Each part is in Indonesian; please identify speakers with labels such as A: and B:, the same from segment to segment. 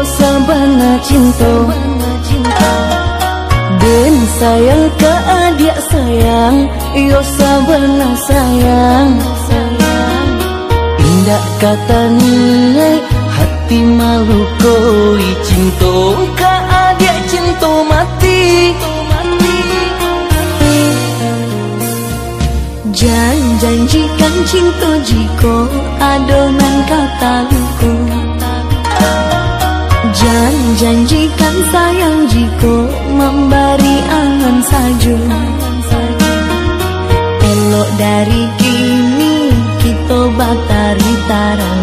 A: cinta Yo sabana cinta Den sayang ke adik sayang Yo sabana sayang. Indah kata nilai Hati malu koi, cinta Ke adik cinta mati. Janjikan cinta jiko adonan kata luku Janjikan sayang jiko memberi angan saja Elok dari kini kita batari tarang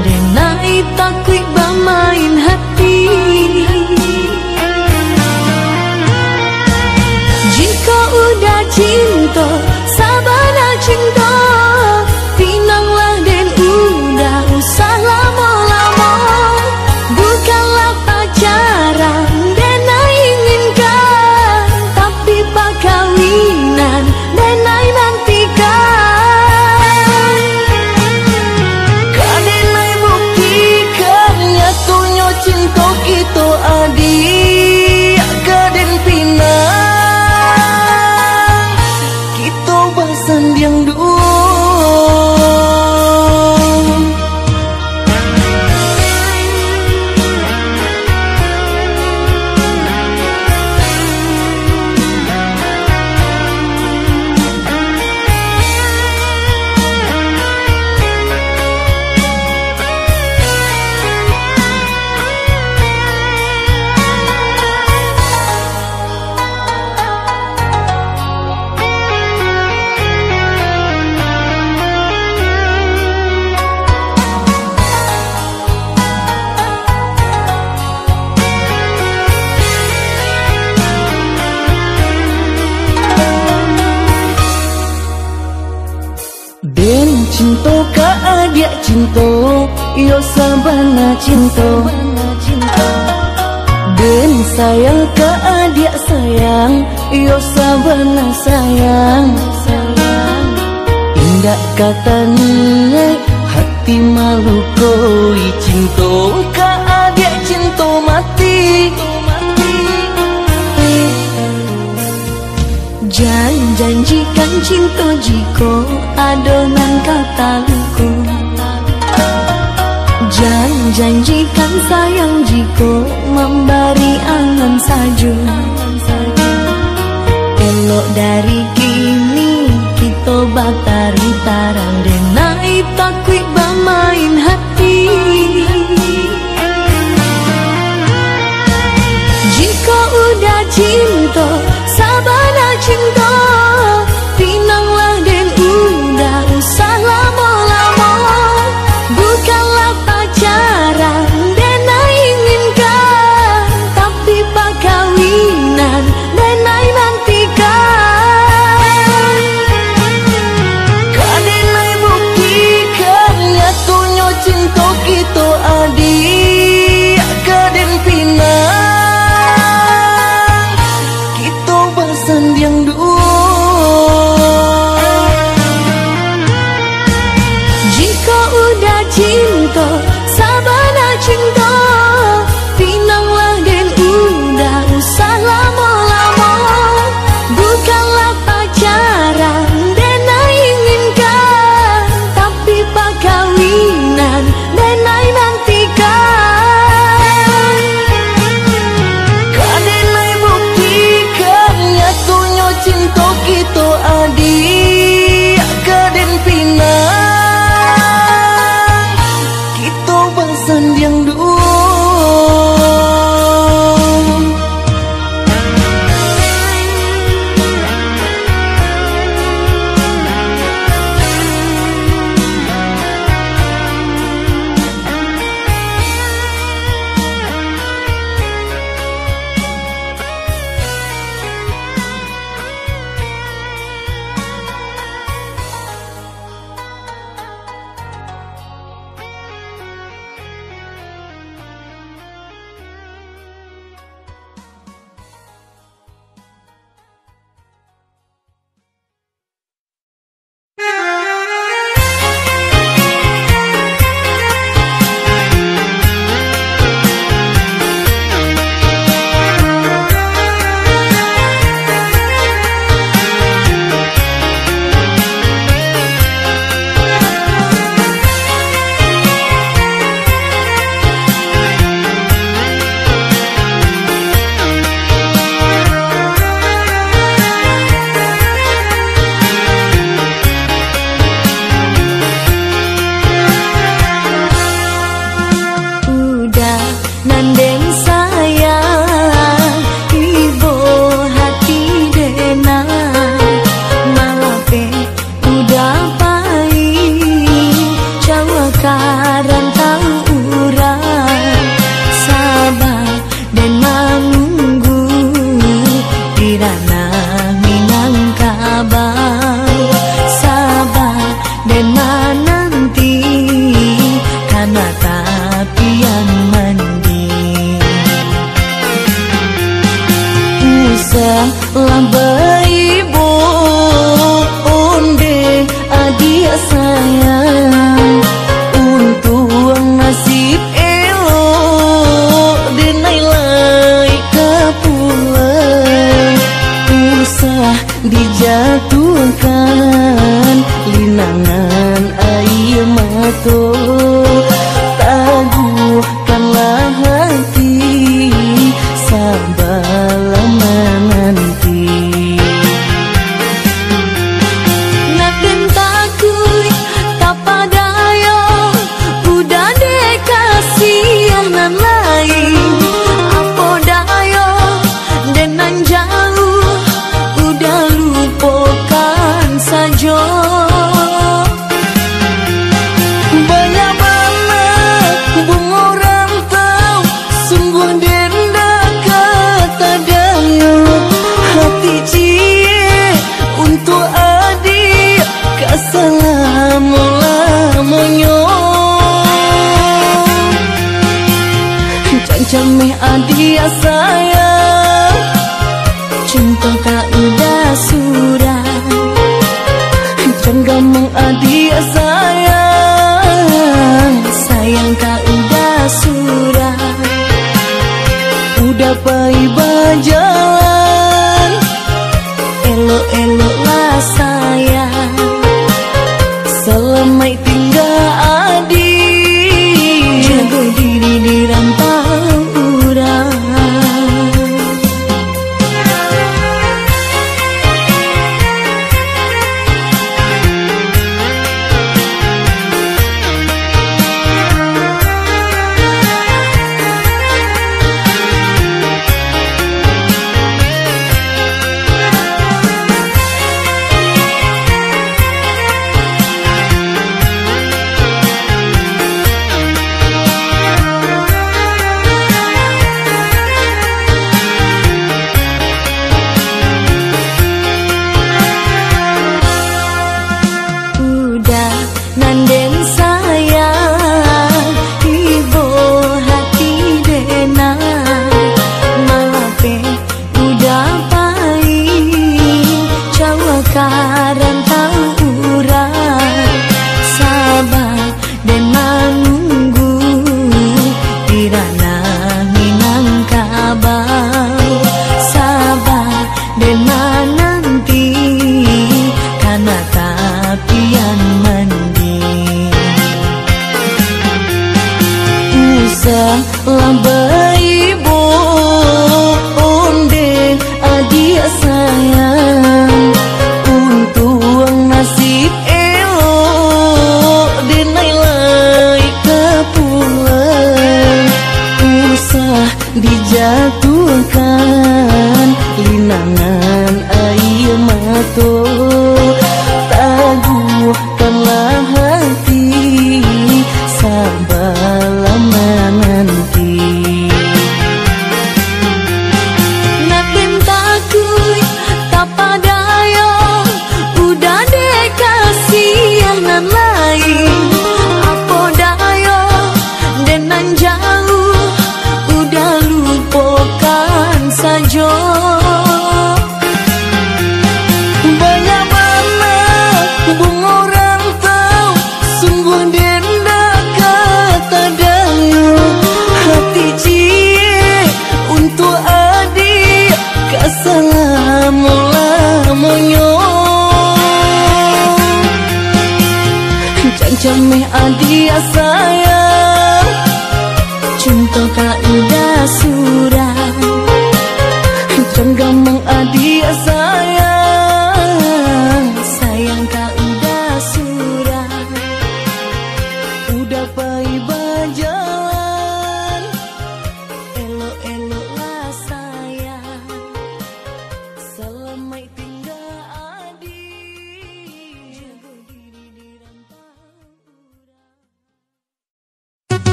A: Yo sayang. Indah kata Hati malu koi. Cinta Kak adik cinta mati. Janjikan cinta jiko adonan kataku. Janjikan sayang dari kini kita batari tarang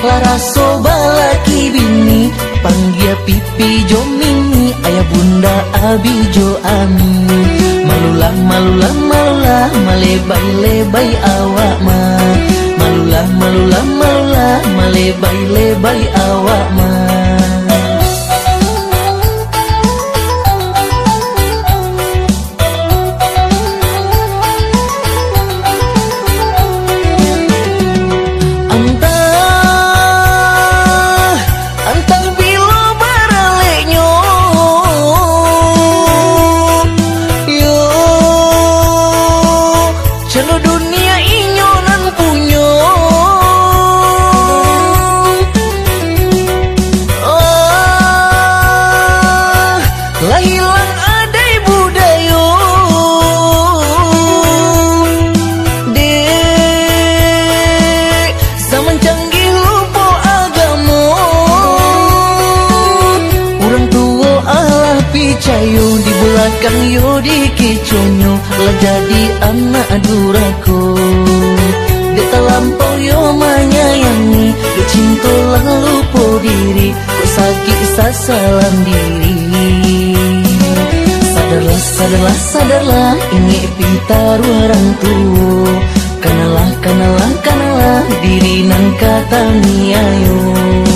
A: Laraso balaki bini Panggil pipi jo mini Ayah bunda abi jo ami Malulah malulah malulah Malebay lebay awak ma. Malulah malulah malulah Malebay lebay awak ma jadi anak duraku Dia terlampau yo menyayangi Dia cinta lalu po diri Kok sakit sasalan diri. Sadarlah, sadarlah, sadarlah Ini pintar orang tua. Kanalah, kanalah, kanalah Diri nang kata ayo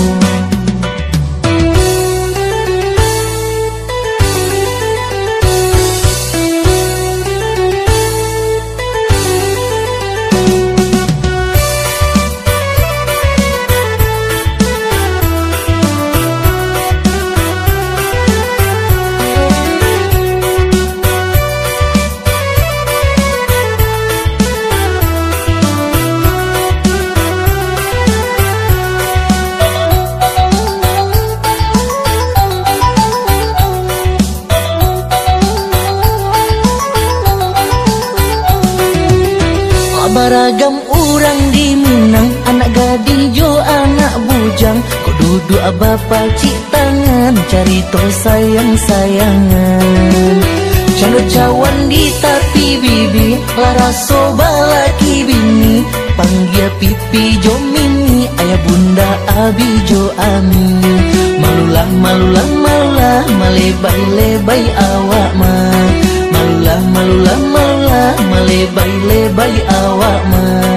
A: Laraso balaki bini Panggil pipi jo mini Ayah bunda abi jo ami Malulah malulah malulah Malebay lebay awak mah malulah malulah malulah malebay lebay awak mah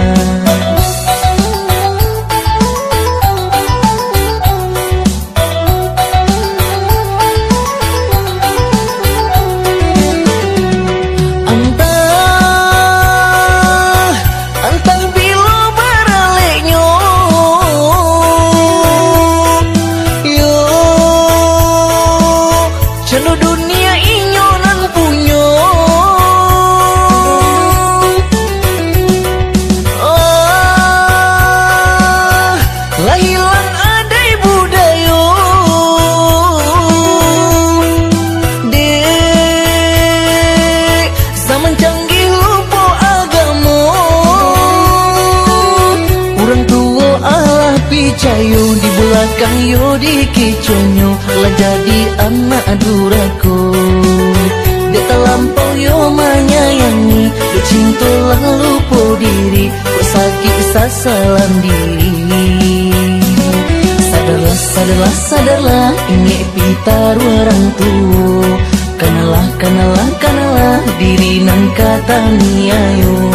A: Sadarlah, sadarlah, Ini pitar orang tua. Kanalah, kanalah, kanalah Diri nang kata ayo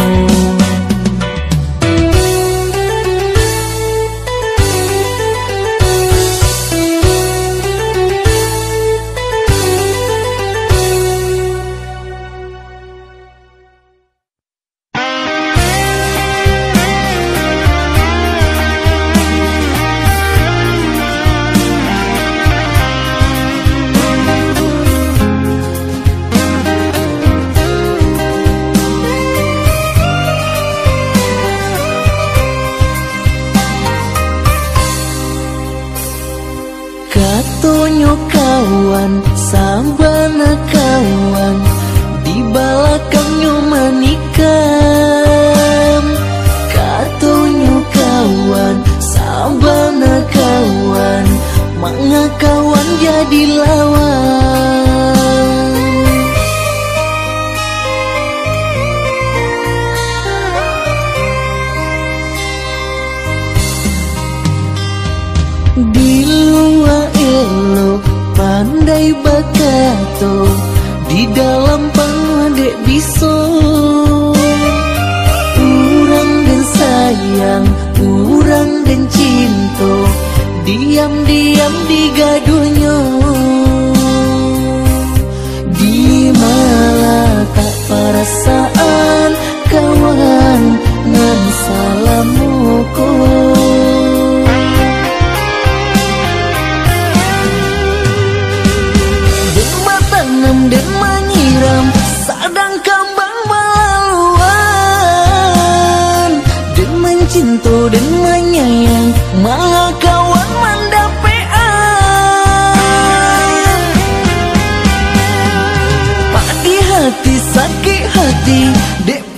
A: sakit hati Dek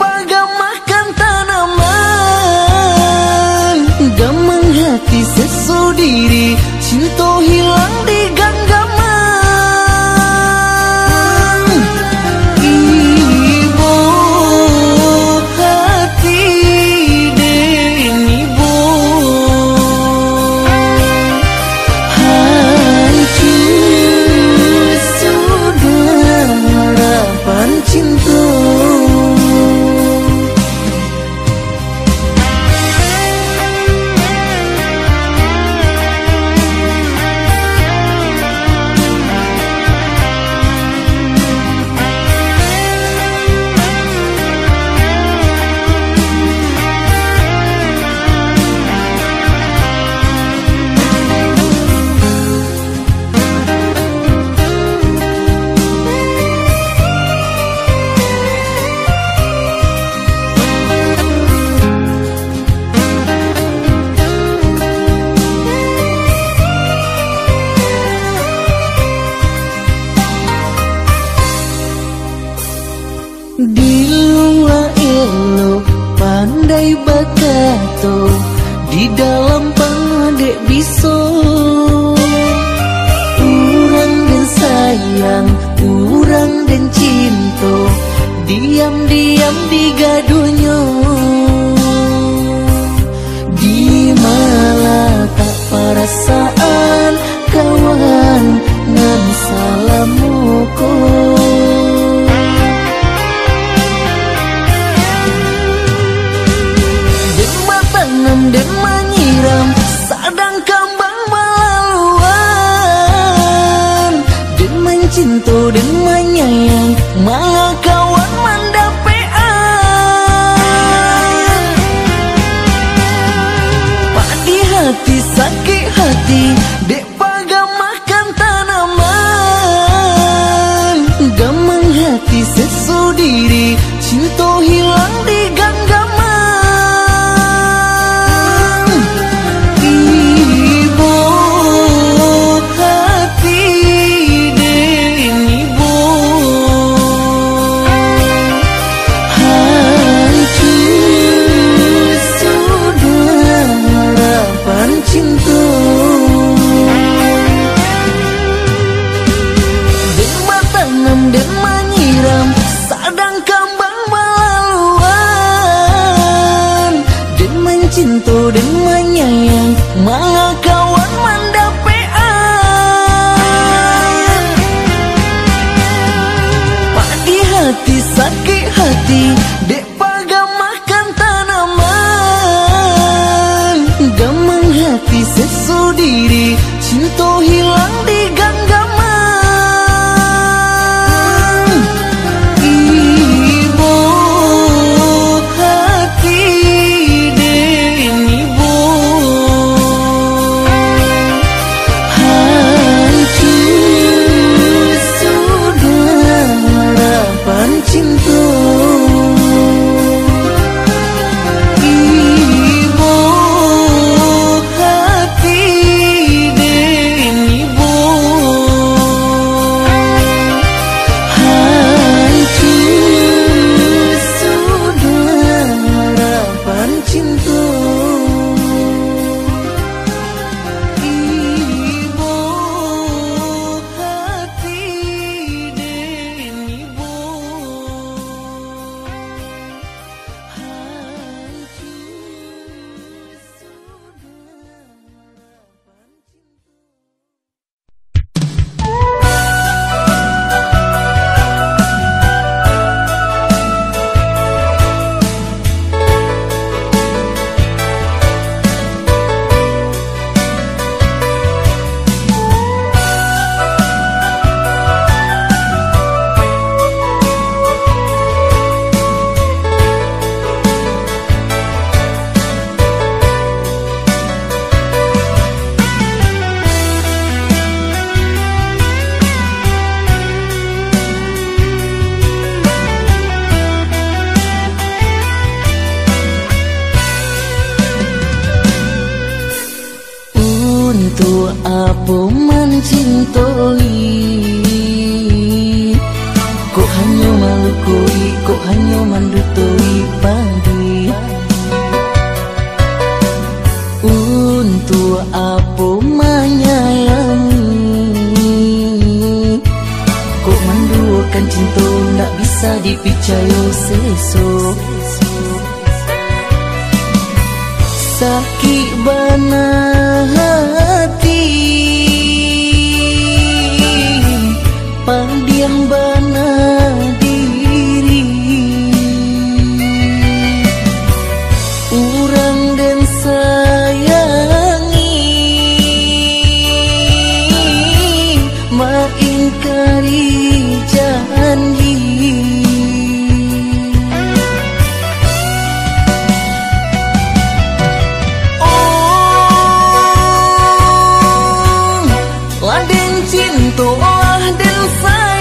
A: doar din sana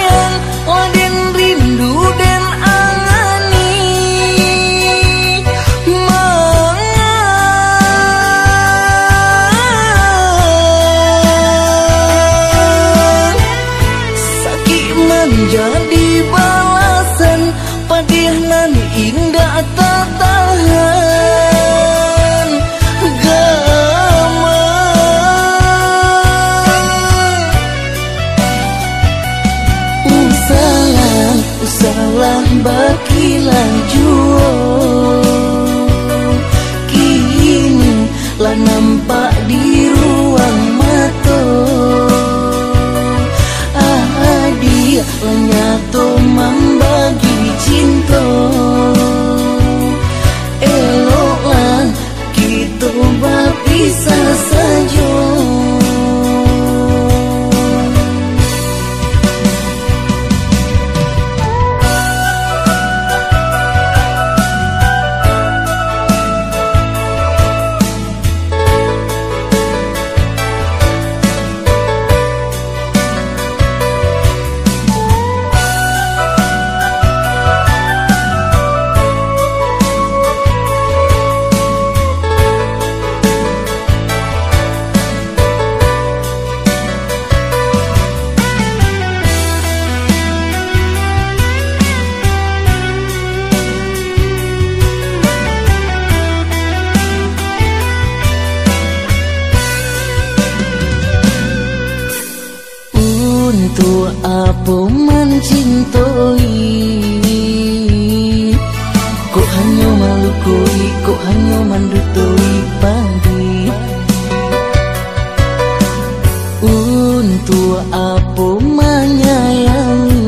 A: tua apa menyayangi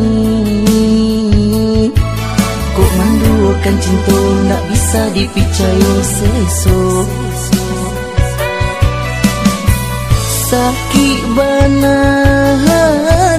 A: Kok manduakan cinta Nak bisa dipercaya sesok Sakit benar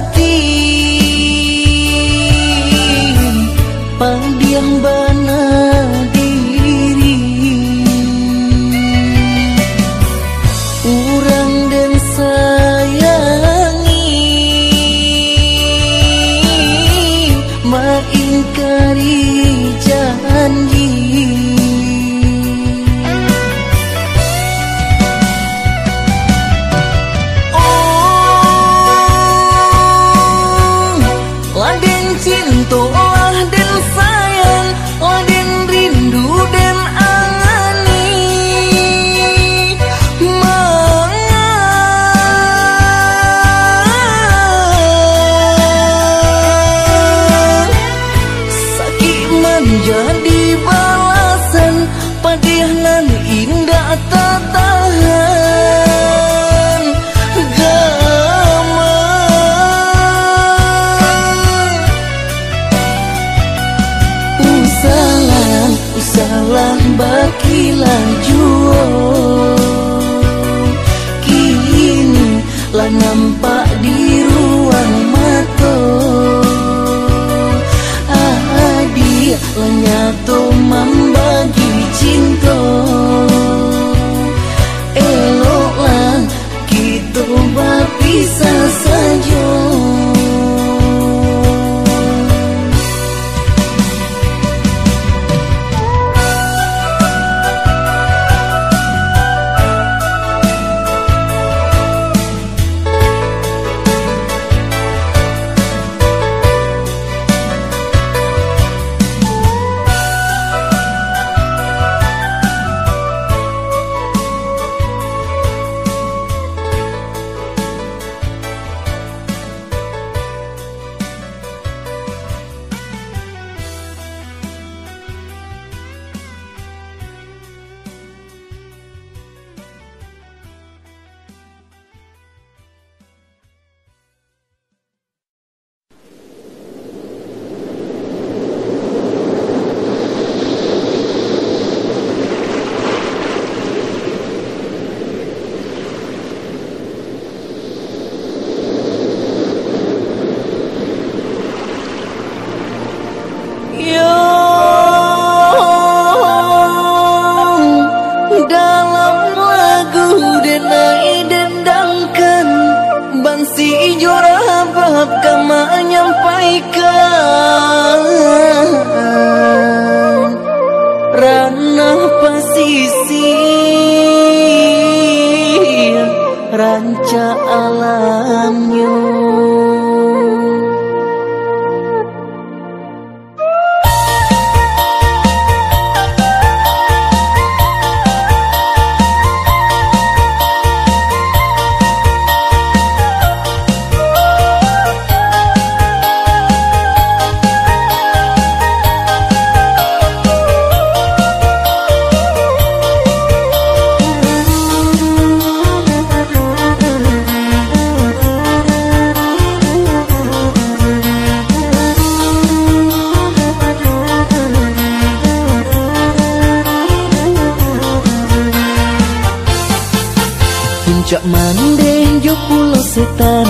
A: Jok mandeng yo pulau setan.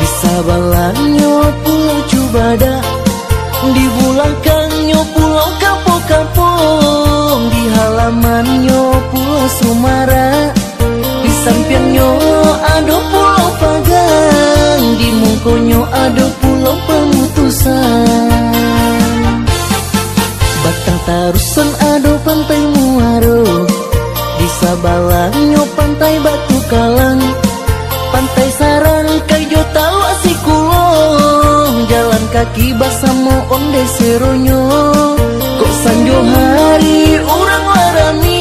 A: Bisa Sabalang yo pulau Cubada. Di Bulangkang yo pulau Kapok-Kapok. Di halaman yo pulau Sumara. Di samping yo ada pulau Pagang Di Mungkonyo ada pulau Pemutusan. Batang Tarusan ada pantai Muaro. Di Sabalang yo pantai Batu Bangkalan Pantai Sarang Kayu tawa si kulong. Jalan kaki basah onde deseronyo Kok sanjo hari orang larami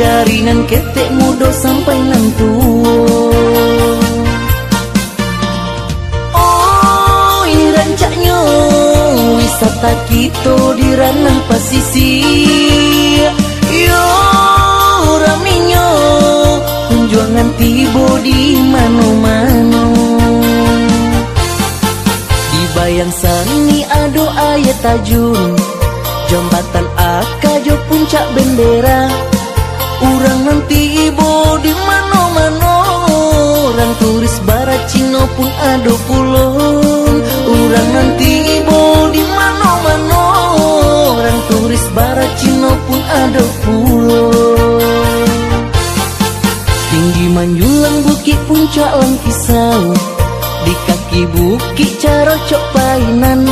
A: Dari nan ketek mudo sampai nantu Oh Oh irancaknya Wisata kita di ranah pasisir. bodi manu-manu. Di bayang sani ado ayat tajun. Jembatan akajo puncak bendera. Urang nanti di manu-manu. Orang turis barat Cino pun ado pulon Urang nanti di manu-manu. Orang turis barat Cino pun ado pulon Menjulang bukit puncak lengkisau Di kaki bukit carocok painan.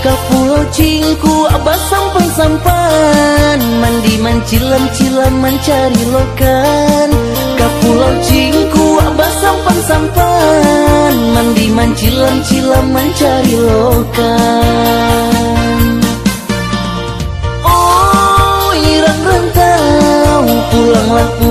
A: Kapulau cingku abah sampan-sampan Mandi mancilan-cilan mencari lokan. Kapulau cingku abah sampan-sampan Mandi mancilan-cilan mencari lokan. Oh irang rentau pulanglah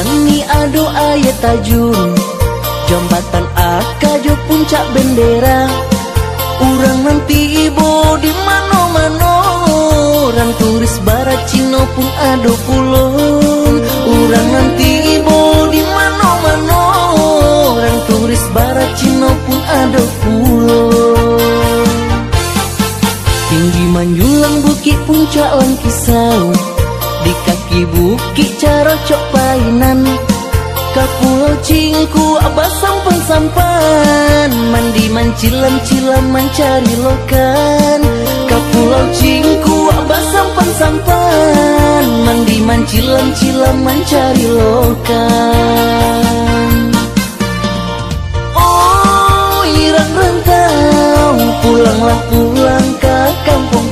A: sani ado ayat tajun Jambatan akajo puncak bendera. Urang nanti ibu di mano-mano Orang turis barat Cino pun ado pulau Urang nanti ibu di mano-mano Orang turis barat Cino pun ado pulau Tinggi manjulang bukit puncak langkisau. Di kaki bukit carocok painan Kapulau cingku abah sampan sampan Mandi mancilam cilam mencari lokan. Kapulau cingku abah sampan sampan Mandi mancilam cilam mencari lokan. Oh irang rentau. Pulanglah pulang ke kampung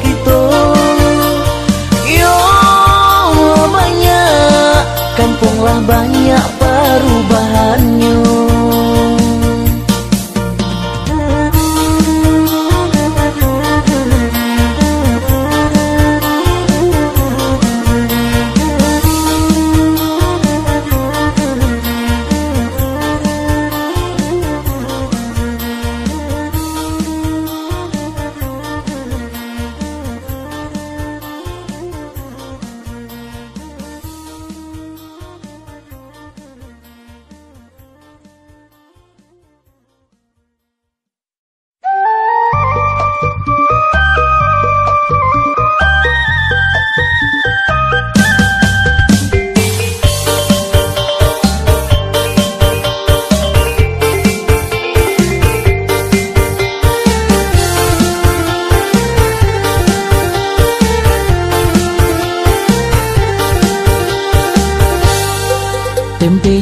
A: telah banyak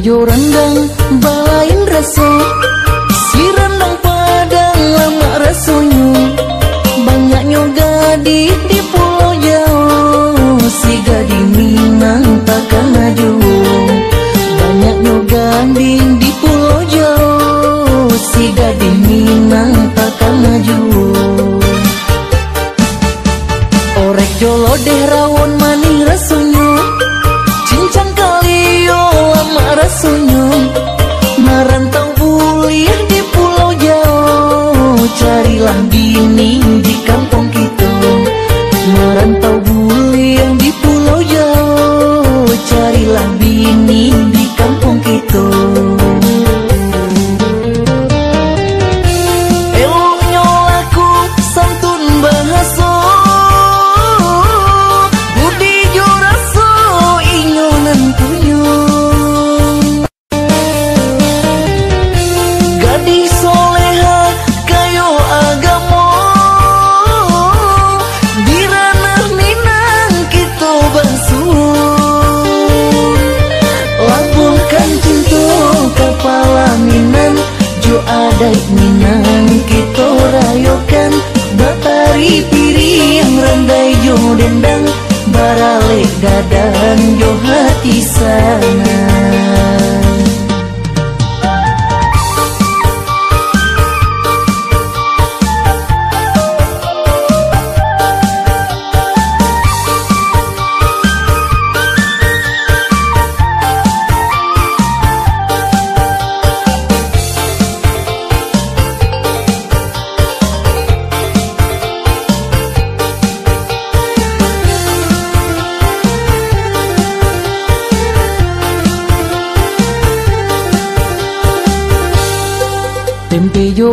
A: Tempe jo rendang balain rasa Si rendang padang lama rasanya Banyaknya gadis di pulau jauh Si gadis Minang takkan maju. Banyaknya gadis di pulau jauh Si gadis Minang takkan maju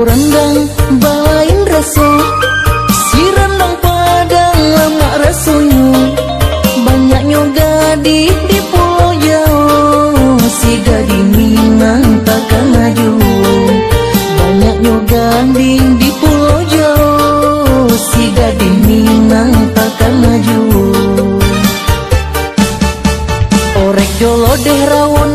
A: rendang balain rasa Si rendang padang lama rasanya. Banyaknya gadis di pulau jauh Si gadis Minang takkan maju. Banyaknya gadis di pulau jauh Si gadis Minang takkan maju. Orek jolo deh rawon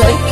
A: say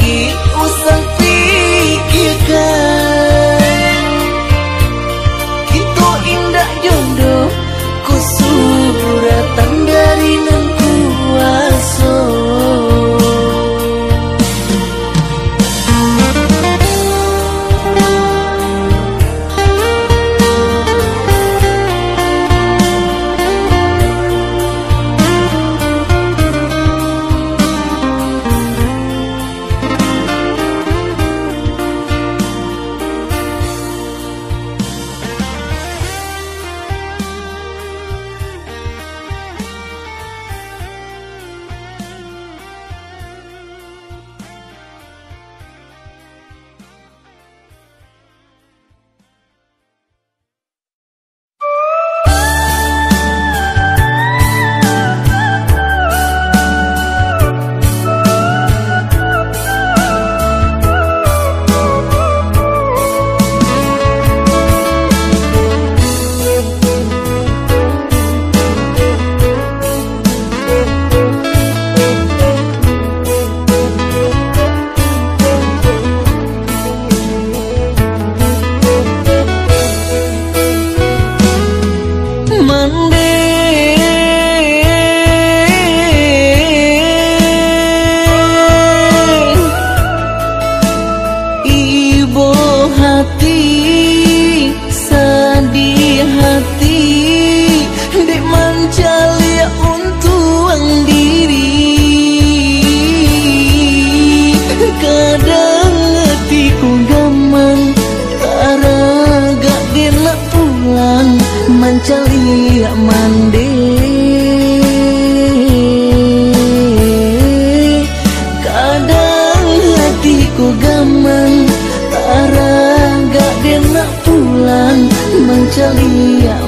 A: eu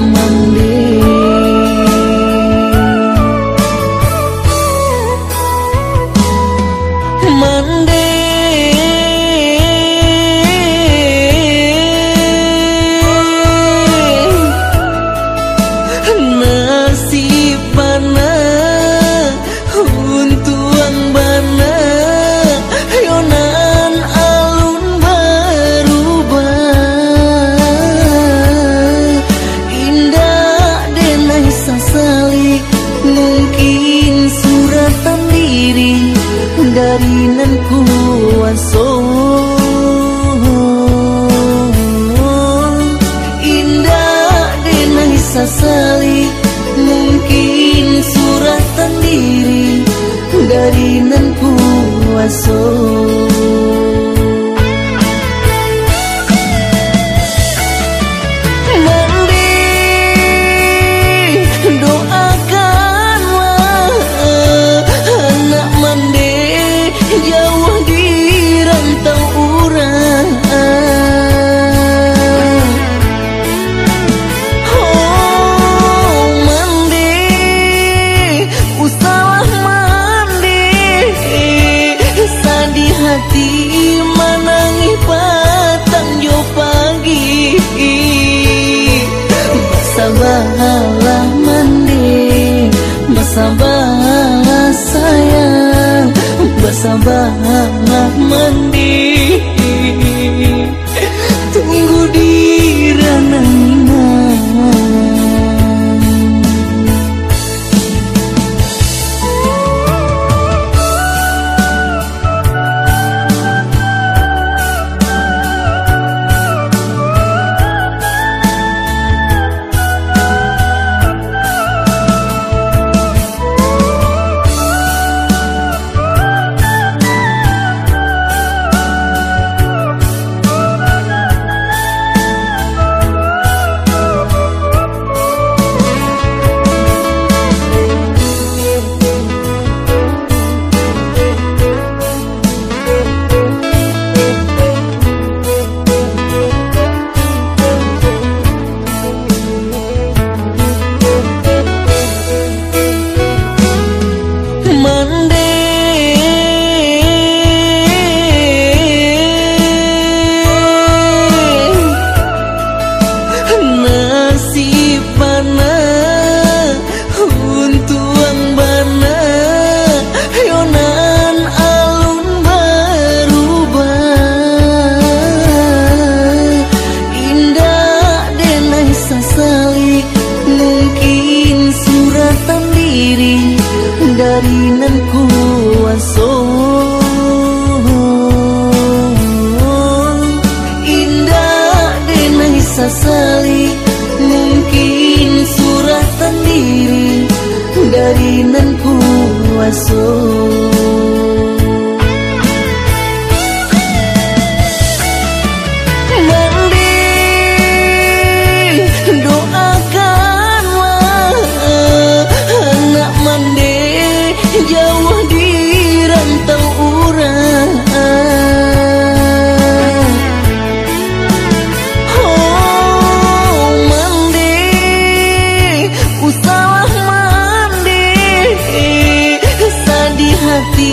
A: hati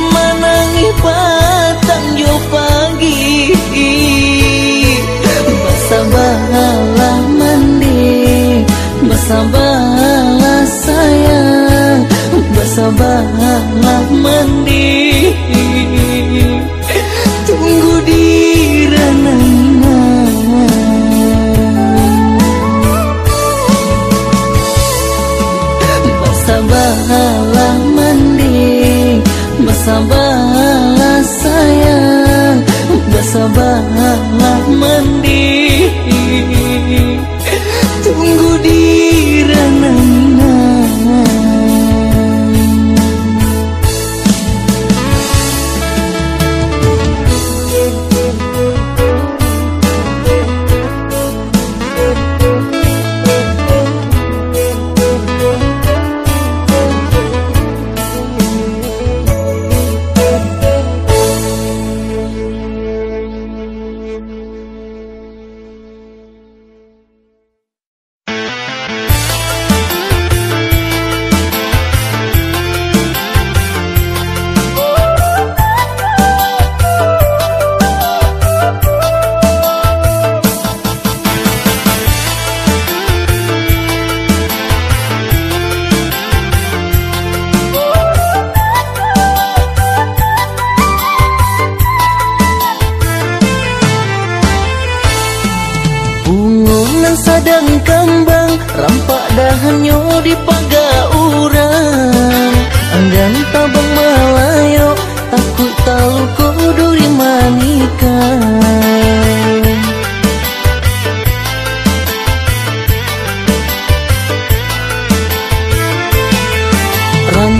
A: menangi batang yo pagi. Masa bahala mandi Masa bahala sayang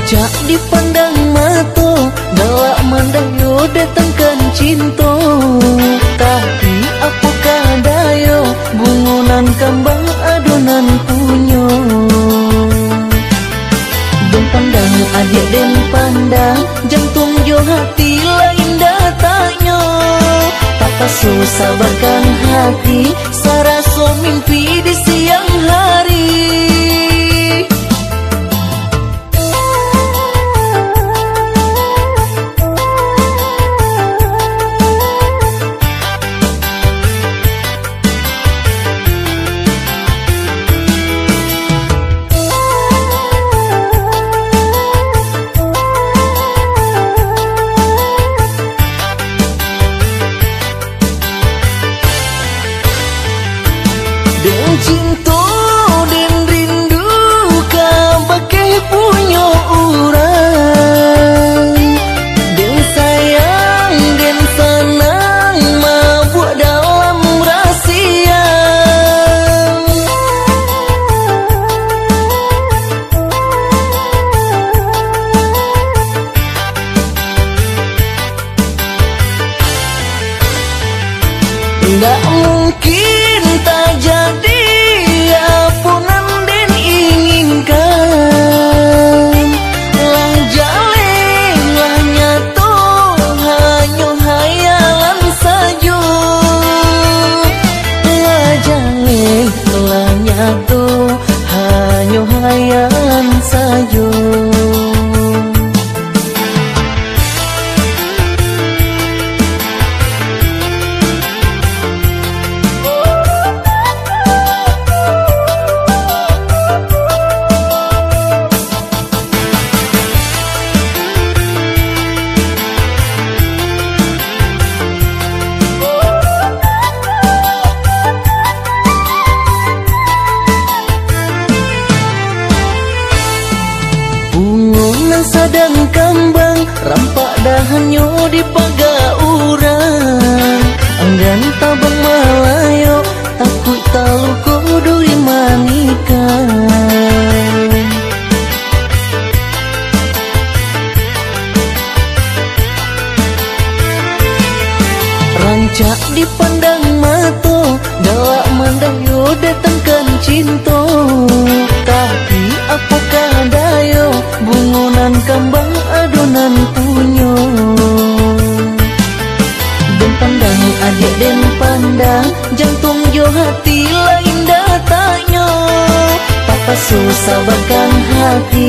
A: jadi pandang mata Bawa mandayo datangkan cinta Tapi apakah daya Bungunan kambang adonan punya Dong pandang adik dan pandang Jantung jo hati lain datanya Tata susah bahkan hati Sarasa mimpi susah bahkan hati.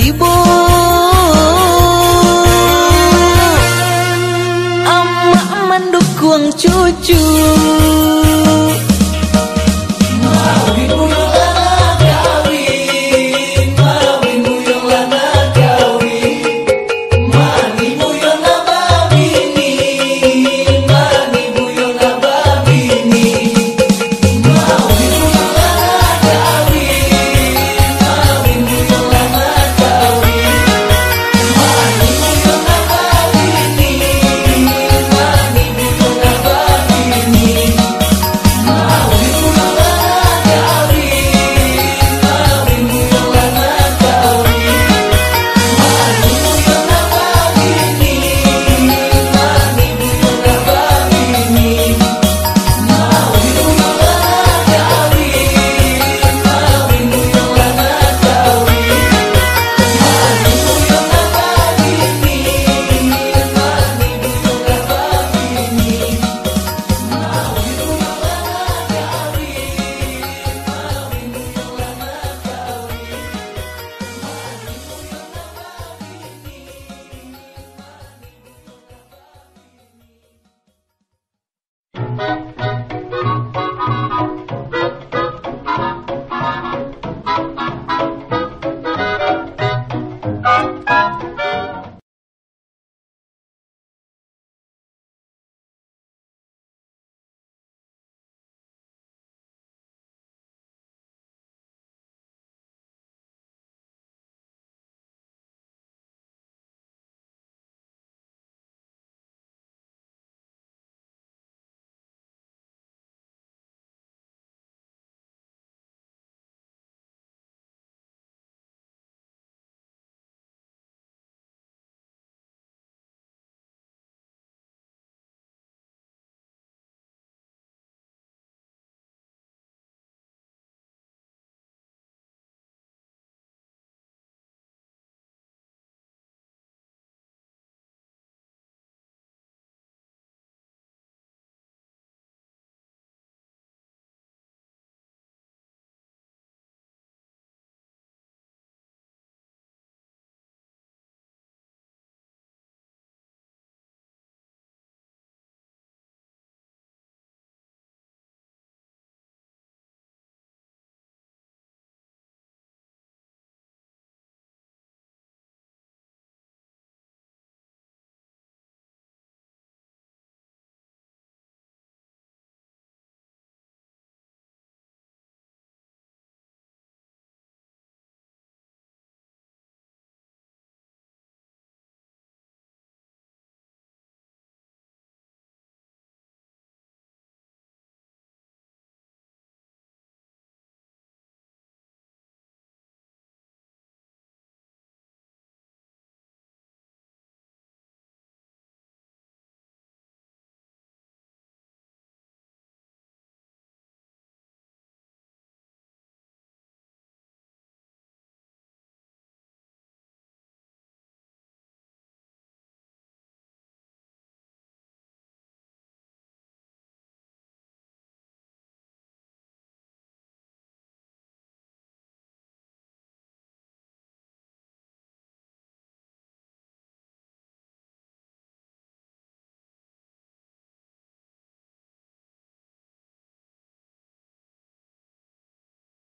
A: tibo đục cuồng kuang cucu